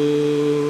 Ooh.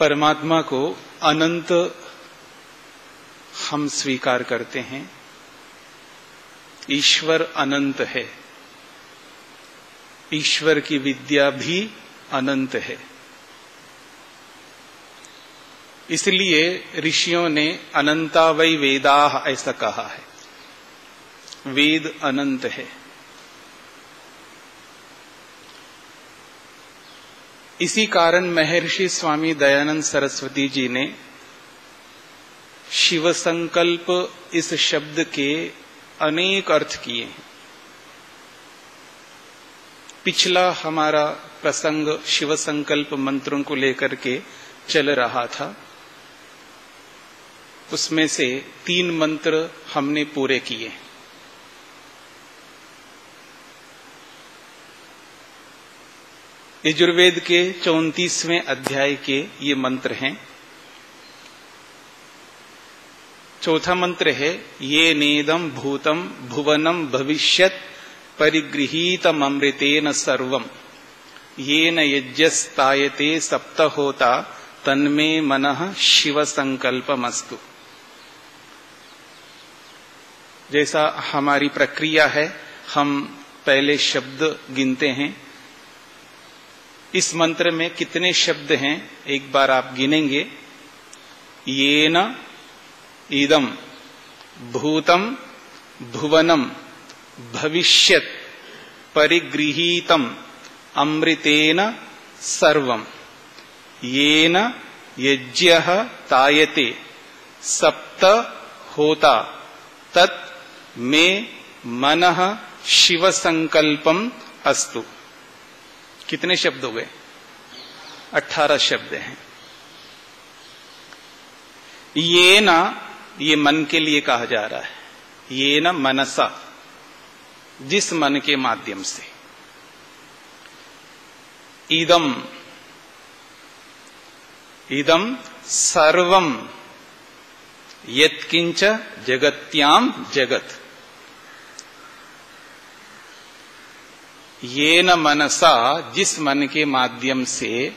परमात्मा को अनंत हम स्वीकार करते हैं। ईश्वर अनंत है। ईश्वर की विद्या भी अनंत है। इसलिए ऋषियों ने अनंता वै वेदा ऐसा कहा है। वेद अनंत है। इसी कारण महर्षि स्वामी दयानंद सरस्वती जी ने शिव संकल्प इस शब्द के अनेक अर्थ किए हैं। पिछला हमारा प्रसंग शिव संकल्प मंत्रों को लेकर के चल रहा था। उसमें से तीन मंत्र हमने पूरे किए यजुर्वेद के चौतीसवें अध्याय के ये मंत्र हैं। चौथा मंत्र है, ये नेदम भूतम भुवनम भविष्यत परिगृहीतम अमृतेन सर्वम। ये न सप्त होता तन्मे मन शिव संकल्पमस्तु जैसा हमारी प्रक्रिया है, हम पहले शब्द गिनते हैं। इस मंत्र में कितने शब्द हैं? एक बार आप गिनेंगे। ये न इदम भूतम भुवनम भविष्यत परिगृहीतम अमृतेन सर्वम। येन यज्ञ तायते, सप्त होता, तत् में मन शिव संकल्पम अस्तु। कितने शब्द हो गए? अठारह शब्द हैं। ये ना, ये मन के लिए कहा जा रहा है। ये न मनसा, जिस मन के माध्यम से। इदम इदम सर्वम, यत्किंच जगत्याम जगत। ये न मनसा जिस मन के माध्यम से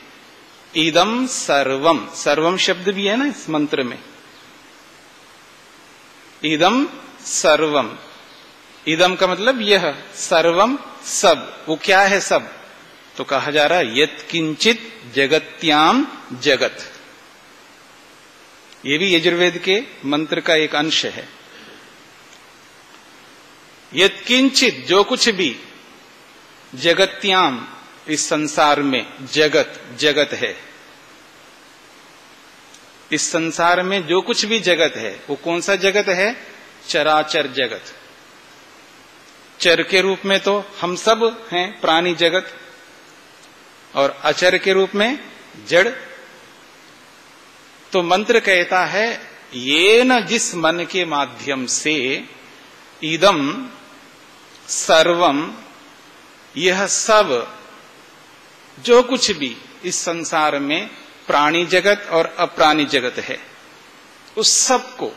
इदम सर्वम सर्वम शब्द भी है ना इस मंत्र में? इदम सर्वम इदम का मतलब यह सर्वम सब। वो क्या है सब? तो कहा जा रहा है, यत किंचित जगत्याम जगत। ये भी यजुर्वेद के मंत्र का एक अंश है। यत किंचित, जो कुछ भी जगत्याम, इस संसार में जगत जगत है। इस संसार में जो कुछ भी जगत है, वो कौन सा जगत है? चराचर जगत। चर के रूप में तो हम सब हैं प्राणी जगत, और अचर के रूप में जड़। तो मंत्र कहता है ये न जिस मन के माध्यम से इदम सर्वम यह सब जो कुछ भी इस संसार में प्राणी जगत और अप्राणी जगत है, उस सबको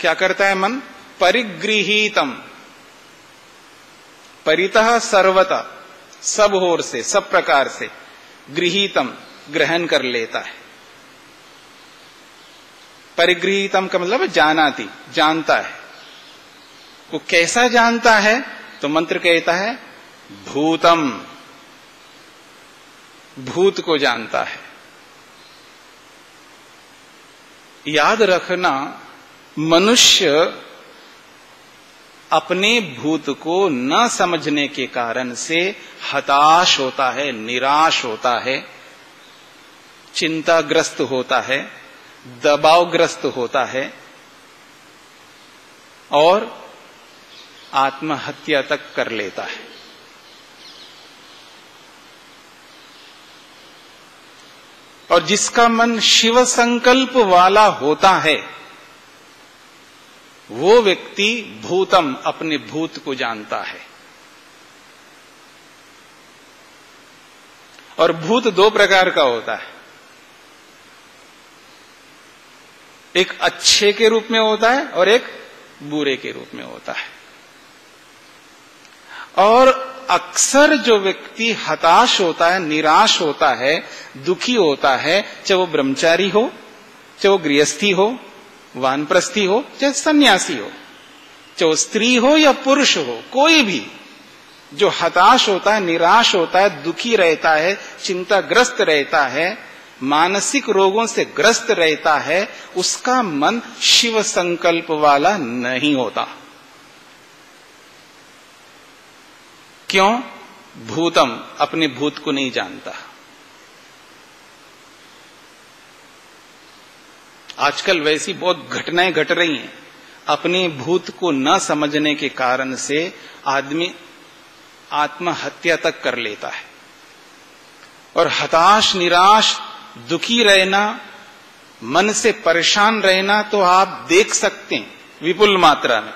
क्या करता है मन? परिगृहीतम। परितः सर्वता, सब होर से, सब प्रकार से गृहीतम, ग्रहण कर लेता है। परिगृहितम का मतलब जानाती, जानता है। वो कैसा जानता है? तो मंत्र कहता है, भूतम। भूत को जानता है। याद रखना, मनुष्य अपने भूत को न समझने के कारण से हताश होता है, निराश होता है, चिंताग्रस्त होता है, दबावग्रस्त होता है और आत्महत्या तक कर लेता है। और जिसका मन शिव संकल्प वाला होता है, वो व्यक्ति भूतम अपने भूत को जानता है। और भूत दो प्रकार का होता है। एक अच्छे के रूप में होता है और एक बुरे के रूप में होता है। और अक्सर जो व्यक्ति हताश होता है, निराश होता है, दुखी होता है, चाहे वो ब्रह्मचारी हो, चाहे वो गृहस्थी हो, वानप्रस्थी हो, चाहे सन्यासी हो, चाहे वो स्त्री हो या पुरुष हो, कोई भी, जो हताश होता है, निराश होता है, दुखी रहता है, चिंताग्रस्त रहता है, मानसिक रोगों से ग्रस्त रहता है, उसका मन शिव संकल्प वाला नहीं होता। क्यों? भूतम, अपने भूत को नहीं जानता। आजकल वैसी बहुत घटनाएँ घट रही हैं। अपने भूत को न समझने के कारण से आदमी आत्महत्या तक कर लेता है। और हताश, निराश, दुखी रहना, मन से परेशान रहना तो आप देख सकते हैं विपुल मात्रा में।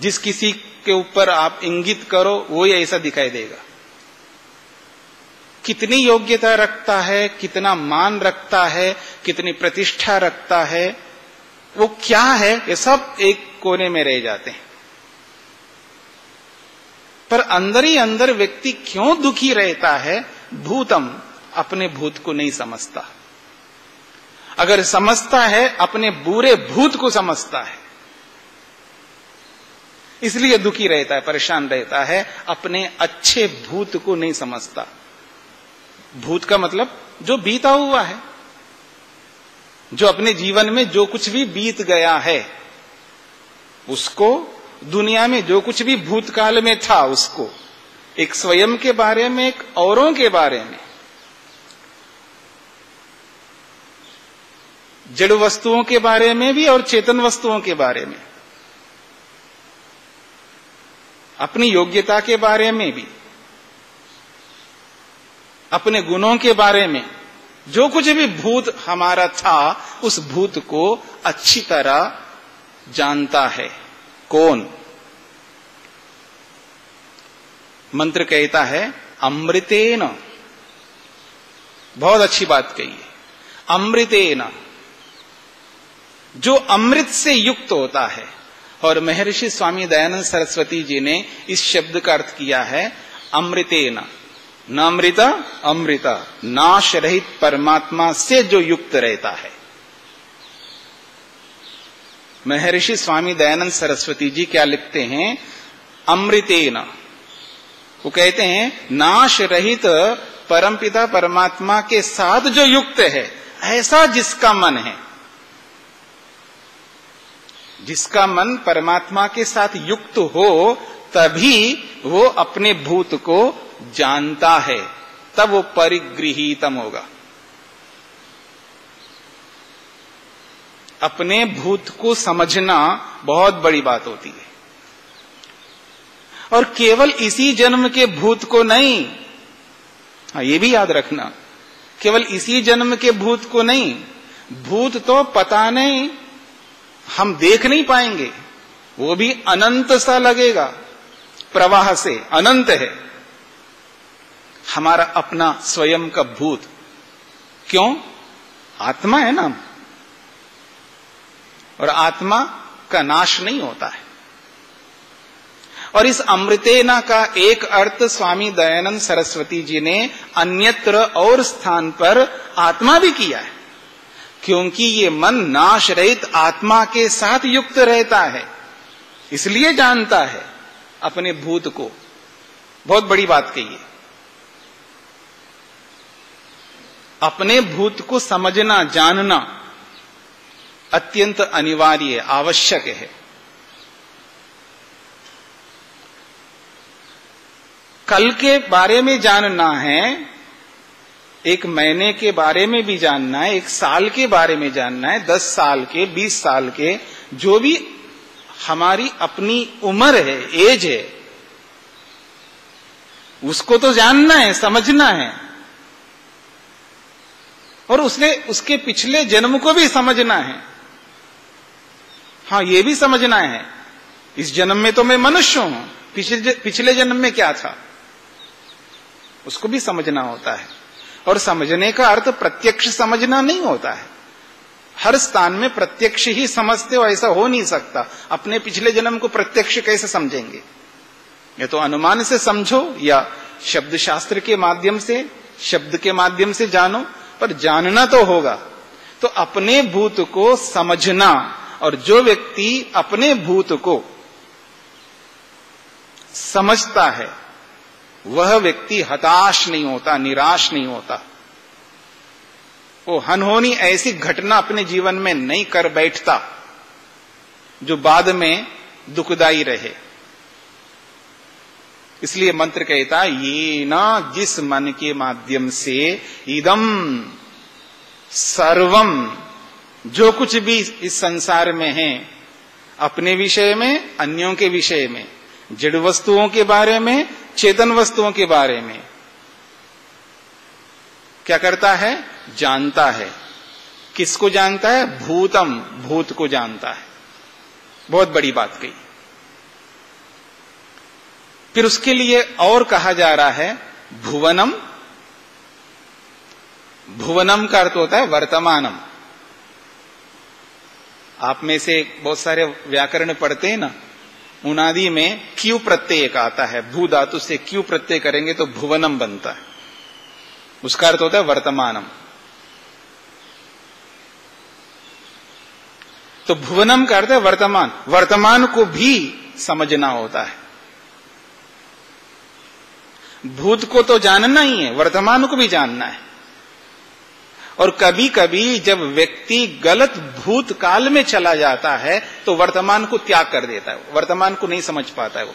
जिस किसी के ऊपर आप इंगित करो, वो ही ऐसा दिखाई देगा। कितनी योग्यता रखता है, कितना मान रखता है, कितनी प्रतिष्ठा रखता है, वो क्या है, ये सब एक कोने में रह जाते हैं। पर अंदर ही अंदर व्यक्ति क्यों दुखी रहता है, भूतम अपने भूत को नहीं समझता। अगर समझता है, अपने बुरे भूत को समझता है। इसलिए दुखी रहता है, परेशान रहता है, अपने अच्छे भूत को नहीं समझता। भूत का मतलब जो बीता हुआ है, जो अपने जीवन में जो कुछ भी बीत गया है, उसको, दुनिया में जो कुछ भी भूतकाल में था उसको, एक स्वयं के बारे में, एक औरों के बारे में, जड़ वस्तुओं के बारे में भी और चेतन वस्तुओं के बारे में अपनी योग्यता के बारे में भी, अपने गुणों के बारे में, जो कुछ भी भूत हमारा था, उस भूत को अच्छी तरह जानता है। कौन? मंत्र कहता है, अमृतेन। बहुत अच्छी बात कही है। अमृतेन। जो अमृत से युक्त होता है और महर्षि स्वामी दयानंद सरस्वती जी ने इस शब्द का अर्थ किया है अमृतेन। न अमृता अमृता। नाश रहित परमात्मा से जो युक्त रहता है। महर्षि स्वामी दयानंद सरस्वती जी क्या लिखते हैं? अमृतेन। वो कहते हैं नाश रहित परमपिता परमात्मा के साथ जो युक्त है, ऐसा जिसका मन है। जिसका मन परमात्मा के साथ युक्त हो, तभी वो अपने भूत को जानता है। तब वो परिगृहितम होगा। अपने भूत को समझना बहुत बड़ी बात होती है। और केवल इसी जन्म के भूत को नहीं हाँ ये भी याद रखना, केवल इसी जन्म के भूत को नहीं, भूत तो पता नहीं हम देख नहीं पाएँगे। वो भी अनंत सा लगेगा। प्रवाह से अनंत है। हमारा अपना स्वयं का भूत। क्यों? आत्मा है ना। और आत्मा का नाश नहीं होता है। और इस अमृतेना का एक अर्थ स्वामी दयानंद सरस्वती जी ने अन्यत्र और स्थान पर आत्मा भी किया है। क्योंकि ये मन नाश रहित आत्मा के साथ युक्त रहता है। इसलिए जानता है अपने भूत को। बहुत बड़ी बात कही है। अपने भूत को समझना, जानना अत्यंत अनिवार्य, आवश्यक है। कल के बारे में जानना है एक महीने के बारे में भी जानना है, एक साल के बारे में जानना है, दस साल के, बीस साल के, जो भी हमारी अपनी उम्र है, एज है, उसको तो जानना है, समझना है। और उसने, उसके पिछले जन्म को भी समझना है। हाँ ये भी समझना है, इस जन्म में तो मैं मनुष्य हूँ, पिछले पिछले जन्म में क्या था? उसको भी समझना होता है। और समझने का अर्थ प्रत्यक्ष समझना नहीं होता है। हर स्थान में प्रत्यक्ष ही समझते हो, ऐसा हो नहीं सकता। अपने पिछले जन्म को प्रत्यक्ष कैसे समझेंगे? या तो अनुमान से समझो, या शब्द शास्त्र के माध्यम से, शब्द के माध्यम से जानो, पर जानना तो होगा। तो अपने भूत को समझना, और जो व्यक्ति अपने भूत को समझता है वह व्यक्ति हताश नहीं होता, निराश नहीं होता। वो हनहोनी ऐसी घटना अपने जीवन में नहीं कर बैठता, जो बाद में दुखदाई रहे। इसलिए मंत्र कहता, ये ना जिस मन के माध्यम से इदम सर्वम, जो कुछ भी इस संसार में है, अपने विषय में, अन्यों के विषय में, जड़ वस्तुओं के बारे में चेतन वस्तुओं के बारे में। क्या करता है? जानता है। किसको जानता है? भूतम, भूत को जानता है। बहुत बड़ी बात कही। फिर उसके लिए और कहा जा रहा है, भुवनम। भुवनम का अर्थ होता है वर्तमानम। आप में से बहुत सारे व्याकरण पढ़ते हैं ना उनादि में क्यू प्रत्यय एक आता है, भू धातु से क्यू प्रत्यय करेंगे तो भुवनम बनता है। उसका अर्थ होता है वर्तमानम। तो भुवनम का अर्थ है वर्तमान। वर्तमान को भी समझना होता है। भूत को तो जानना ही है, वर्तमान को भी जानना है। और कभी कभी जब व्यक्ति गलत भूतकाल में चला जाता है तो वर्तमान को त्याग कर देता है वर्तमान को नहीं समझ पाता है वो।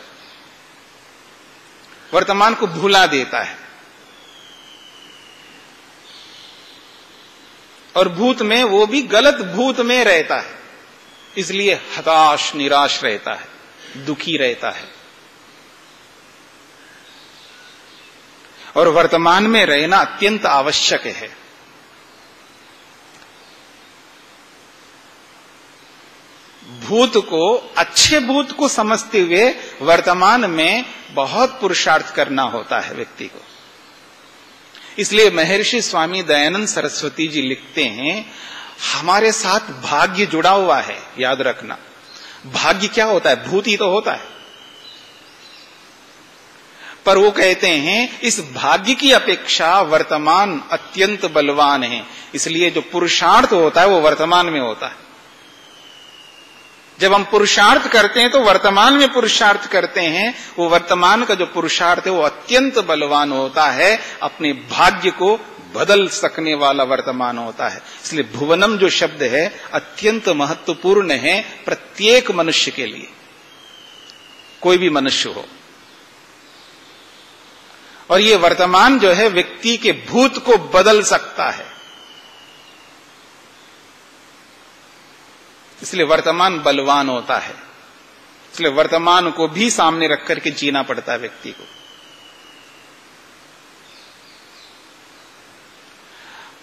वर्तमान को भूला देता है। और भूत में वो भी गलत भूत में रहता है। इसलिए हताश, निराश रहता है, दुखी रहता है। और वर्तमान में रहना अत्यंत आवश्यक है। भूत को, अच्छे भूत को समझते हुए वर्तमान में बहुत पुरुषार्थ करना होता है व्यक्ति को। इसलिए महर्षि स्वामी दयानंद सरस्वती जी लिखते हैं, हमारे साथ भाग्य जुड़ा हुआ है, याद रखना। भाग्य क्या होता है? भूत ही तो होता है। पर वो कहते हैं, इस भाग्य की अपेक्षा वर्तमान अत्यंत बलवान है, इसलिए जो पुरुषार्थ होता है वो वर्तमान में होता है। जब हम पुरुषार्थ करते हैं तो वर्तमान में पुरुषार्थ करते हैं, वो वर्तमान का जो पुरुषार्थ है, वो अत्यंत बलवान होता है, अपने भाग्य को बदल सकने वाला वर्तमान होता है। इसलिए भुवनम जो शब्द है, अत्यंत महत्वपूर्ण है प्रत्येक मनुष्य के लिए। कोई भी मनुष्य हो। और ये वर्तमान जो है, व्यक्ति के भूत को बदल सकता है। इसलिए वर्तमान बलवान होता है। इसलिए वर्तमान को भी सामने रख करके जीना पड़ता है व्यक्ति को।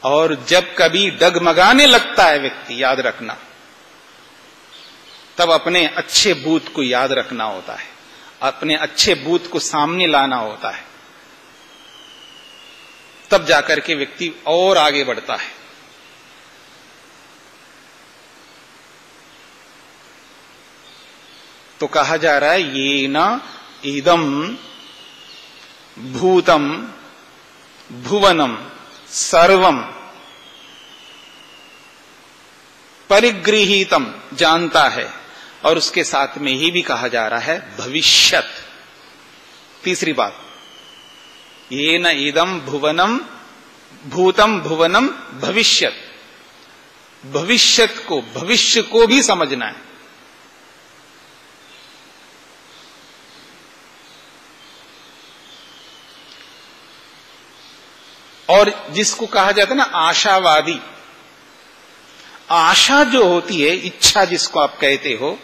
और जब कभी डगमगाने लगता है व्यक्ति, याद रखना, तब अपने अच्छे बूथ को याद रखना होता है। अपने अच्छे बूथ को सामने लाना होता है। तब जाकर के व्यक्ति और आगे बढ़ता है। तो कहा जा रहा है ये न इदम भूतम भुवनम सर्वम परिगृहितम जानता है। और उसके साथ में ही भी कहा जा रहा है, भविष्यत। तीसरी बात ये न इदम भुवनम भूतम भुवनम भविष्यत। भविष्यत को, भविष्य को भी समझना है। और जिसको कहा जाता है ना, आशावादी। आशा जो होती है, इच्छा जिसको आप कहते हो।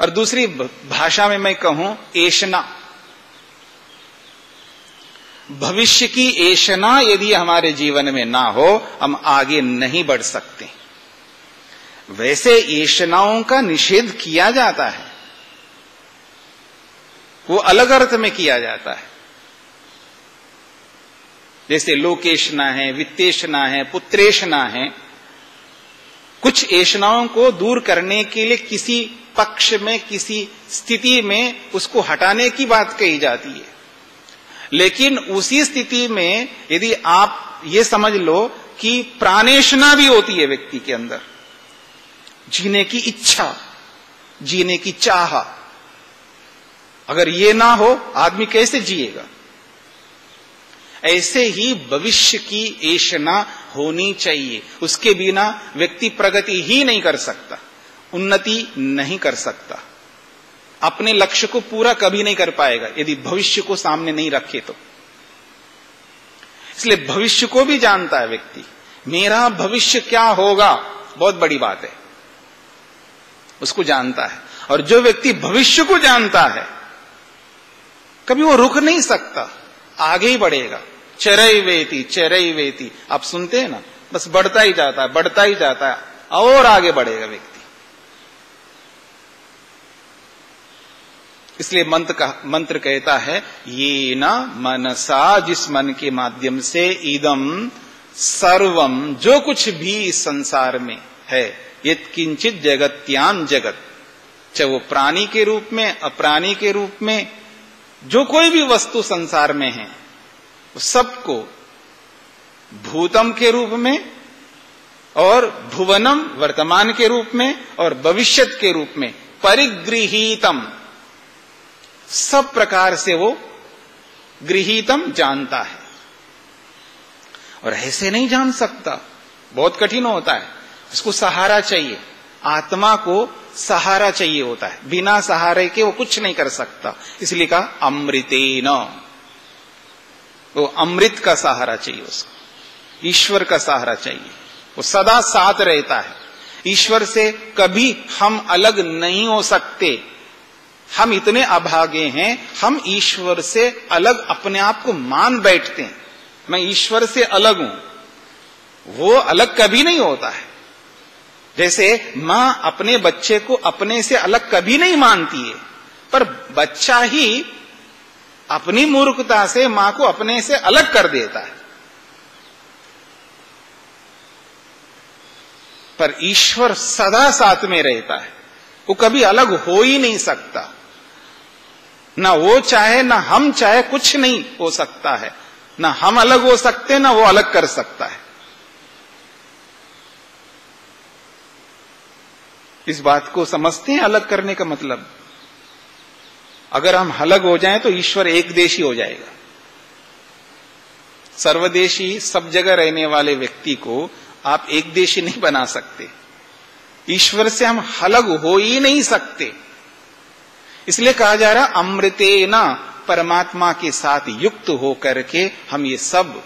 और दूसरी भाषा में मैं कहूँ, एशना। भविष्य की एशना यदि हमारे जीवन में ना हो, हम आगे नहीं बढ़ सकते। वैसे एशनाओं का निषेध किया जाता है। वो अलग अर्थ में किया जाता है। जैसे लोकेशना है, वित्तेषणा है पुत्रेशना है, कुछ ऐशनाओं को दूर करने के लिए किसी पक्ष में, किसी स्थिति में उसको हटाने की बात कही जाती है। लेकिन उसी स्थिति में यदि आप ये समझ लो कि प्राणेशना भी होती है व्यक्ति के अंदर। जीने की इच्छा, जीने की चाह। अगर ये ना हो, आदमी कैसे जिएगा? ऐसे ही भविष्य की ऐशना होनी चाहिए। उसके बिना व्यक्ति प्रगति ही नहीं कर सकता, उन्नति नहीं कर सकता। अपने लक्ष्य को पूरा कभी नहीं कर पाएगा, यदि भविष्य को सामने नहीं रखे तो। इसलिए भविष्य को भी जानता है व्यक्ति, मेरा भविष्य क्या होगा? बहुत बड़ी बात है। उसको जानता है। और जो व्यक्ति भविष्य को जानता है, कभी वो रुक नहीं सकता। आगे ही बढ़ेगा। चरई वेती चरई वेती आप सुनते हैं ना? बस बढ़ता ही जाता है, बढ़ता ही जाता है। और आगे बढ़ेगा व्यक्ति। इसलिए मंत्र का मंत्र कहता है ये न मनसा जिस मन के माध्यम से इदम सर्वम जो कुछ भी इस संसार में है ये किंचित जगत्याम जगत। चाहे वो प्राणी के रूप में, अप्राणी के रूप में जो कोई भी वस्तु संसार में है सबको भूतम के रूप में और भुवनम वर्तमान के रूप में और भविष्यत के रूप में परिगृहीतम। सब प्रकार से वो गृहीतम जानता है। और ऐसे नहीं जान सकता। बहुत कठिन होता है। उसको सहारा चाहिए। आत्मा को सहारा चाहिए होता है। बिना सहारे के वो कुछ नहीं कर सकता। इसलिए कहा, अमृते वो अमृत का सहारा चाहिए उसको। ईश्वर का सहारा चाहिए। वो सदा साथ रहता है। ईश्वर से कभी हम अलग नहीं हो सकते। हम इतने अभागे हैं, हम ईश्वर से अलग अपने आप को मान बैठते हैं। मैं ईश्वर से अलग हूँ। वो अलग कभी नहीं होता है। जैसे माँ अपने बच्चे को अपने से अलग कभी नहीं मानती है, पर बच्चा ही अपनी मूर्खता से माँ को अपने से अलग कर देता है। पर ईश्वर सदा साथ में रहता है, वो कभी अलग हो ही नहीं सकता। ना वो चाहे, ना हम चाहे, कुछ नहीं हो सकता है। ना हम अलग हो सकते, ना वो अलग कर सकता है। इस बात को समझते हैं अलग करने का मतलब। अगर हम अलग हो जाएँ तो ईश्वर एक देशी हो जाएगा। सर्वदेशी, सब जगह रहने वाले व्यक्ति को आप एक देशी नहीं बना सकते। ईश्वर से हम अलग हो ही नहीं सकते। इसलिए कहा जा रहा, अमृते न, परमात्मा के साथ युक्त हो करके हम ये सब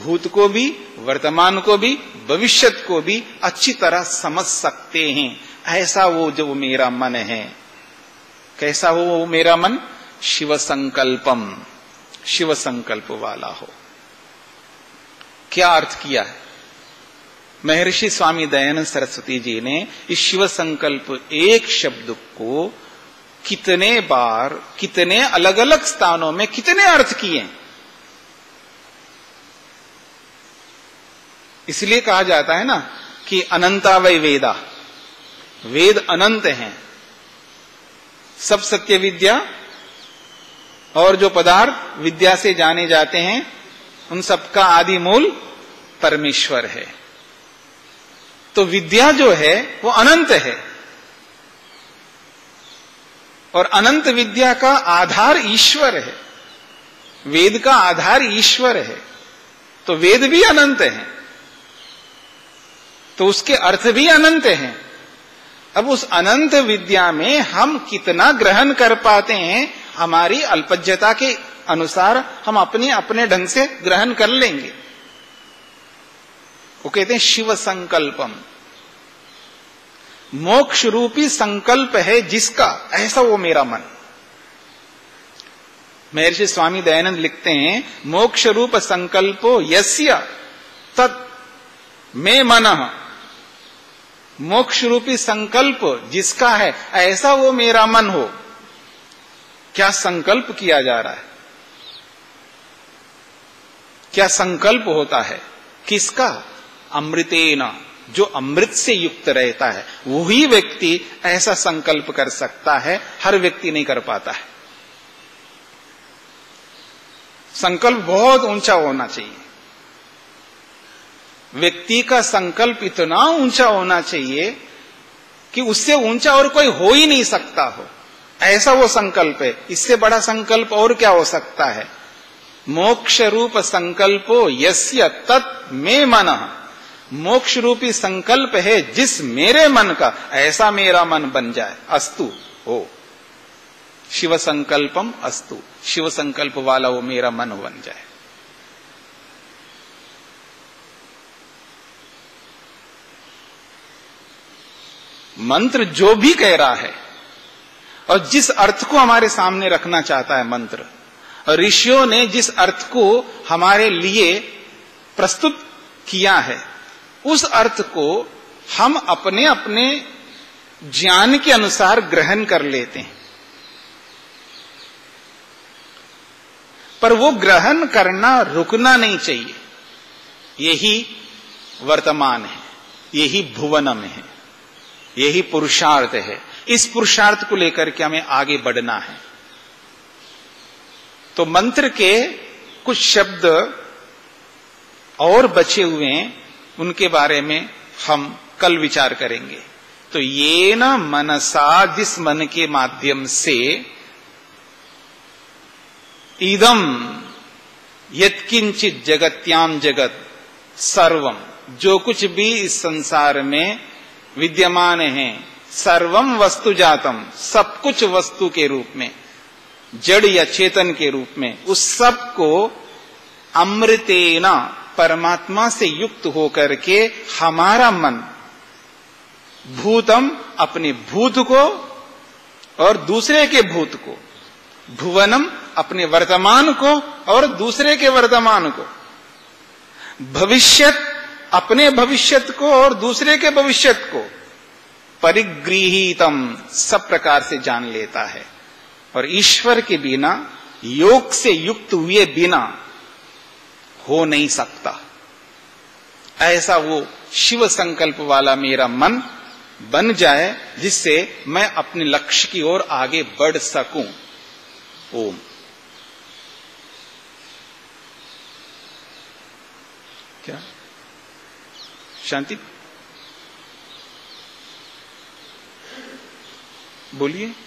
भूत को भी, वर्तमान को भी, भविष्यत को भी अच्छी तरह समझ सकते हैं। ऐसा वो जो मेरा मन है। कैसा हो वो मेरा मन? शिव संकल्पम शिव संकल्प वाला हो। क्या अर्थ किया है? महर्षि स्वामी दयानंद सरस्वती जी ने इस शिव संकल्प एक शब्द को कितने बार, कितने अलग अलग स्थानों में कितने अर्थ किए इसलिए कहा जाता है ना कि अनंता वै वेदा। वेद अनंत हैं। सब सत्य विद्या और जो पदार्थ विद्या से जाने जाते हैं, उन सबका आदि मूल परमेश्वर है। तो विद्या जो है, वो अनंत है। और अनंत विद्या का आधार ईश्वर है। वेद का आधार ईश्वर है। तो वेद भी अनंत है। तो उसके अर्थ भी अनंत हैं। अब उस अनंत विद्या में हम कितना ग्रहण कर पाते हैं, हमारी अल्पज्यता के अनुसार हम अपने अपने ढंग से ग्रहण कर लेंगे। वो कहते हैं शिव संकल्पम। मोक्ष रूपी संकल्प है जिसका, ऐसा वो मेरा मन। महर्षि स्वामी दयानंद लिखते हैं, मोक्ष रूप संकल्पो यस्य तत् मे मन। मोक्ष रूपी संकल्प जिसका है, ऐसा वो मेरा मन हो। क्या संकल्प किया जा रहा है? क्या संकल्प होता है? किसका? अमृतेना, जो अमृत से युक्त रहता है। वही व्यक्ति ऐसा संकल्प कर सकता है, हर व्यक्ति नहीं कर पाता है। संकल्प बहुत ऊँचा होना चाहिए। व्यक्ति का संकल्प इतना ऊँचा होना चाहिए कि उससे ऊँचा और कोई हो ही नहीं सकता हो। ऐसा वो संकल्प है। इससे बड़ा संकल्प और क्या हो सकता है? मोक्ष रूप संकल्पो यस्य तत् में मन। मोक्ष रूपी संकल्प है जिस मेरे मन का, ऐसा मेरा मन बन जाए, अस्तु, हो। शिव संकल्पम अस्तु। शिव संकल्प वाला वो मेरा मन बन जाए। मंत्र जो भी कह रहा है, और जिस अर्थ को हमारे सामने रखना चाहता है मंत्र, और ऋषियों ने जिस अर्थ को हमारे लिए प्रस्तुत किया है, उस अर्थ को हम अपने अपने ज्ञान के अनुसार ग्रहण कर लेते हैं। पर वो ग्रहण करना, रुकना नहीं चाहिए। यही वर्तमान है, यही भुवनम है। यही पुरुषार्थ है। इस पुरुषार्थ को लेकर के हमें आगे बढ़ना है। तो मंत्र के कुछ शब्द और बचे हुए हैं, उनके बारे में हम कल विचार करेंगे। तो ये न मनसा जिस मन के माध्यम से इदम यत्किंचित जगत्याम जगत सर्वम जो कुछ भी इस संसार में विद्यमान है। सर्वम वस्तु जातम, सब कुछ वस्तु के रूप में, जड़ या चेतन के रूप में, उस सबको अमृतेना, परमात्मा से युक्त होकर के हमारा मन, भूतम अपने भूत को और दूसरे के भूत को, भुवनम अपने वर्तमान को और दूसरे के वर्तमान को, भविष्यत अपने भविष्यत को और दूसरे के भविष्यत को परिगृहितम, सब प्रकार से जान लेता है। और ईश्वर के बिना, योग से युक्त हुए बिना हो नहीं सकता। ऐसा वो शिव संकल्प वाला मेरा मन बन जाए, जिससे मैं अपने लक्ष्य की ओर आगे बढ़ सकूँ। ओम। क्या? शांति? बोलिए।